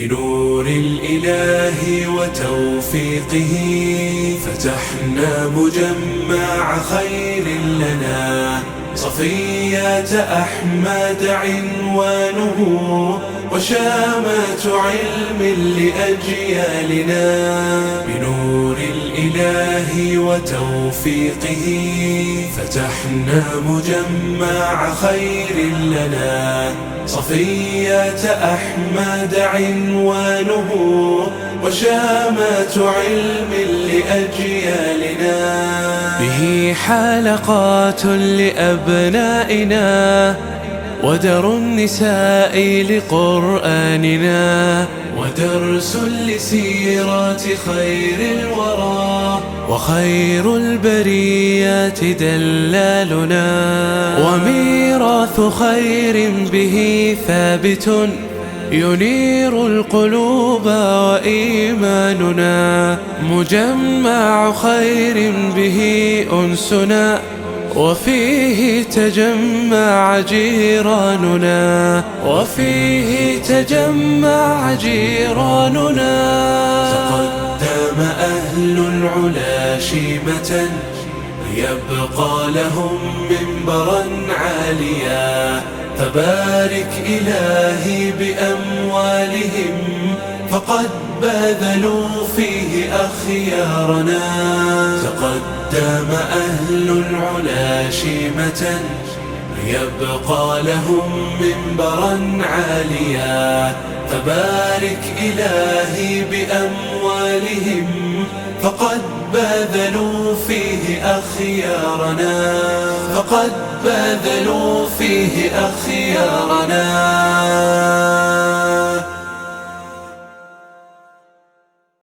بنور الإله وتوفيقه فتحنا مجمع خير لنا. صفيات أحمد عنوانه وشامات علم لأجيالنا. الإله وتوفيقه فتحنا مجمع خير لنا. صفية أحمد عنوانه وشامات علم لأجيالنا. به حلقات لأبنائنا ودر النساء لقرآننا ودرس لسيرات خير الورى. وخير البريات دلالنا وميراث خير به ثابت ينير القلوب وإيماننا مجمع خير به أنسنا وفيه تجمع جيراننا وفيه تجمع جيراننا أهل العلا شيمة يبقى لهم منبرا عاليا. فبارك إلهي بأموالهم فقد باذلوا فيه أخيارنا. تقدم أهل العلا شيمة يبقى لهم منبرا عاليا. فبارك إلهي بأموالهم فقد باذلوا فيه أخيارنا. فقد باذلوا فيه أخيارنا.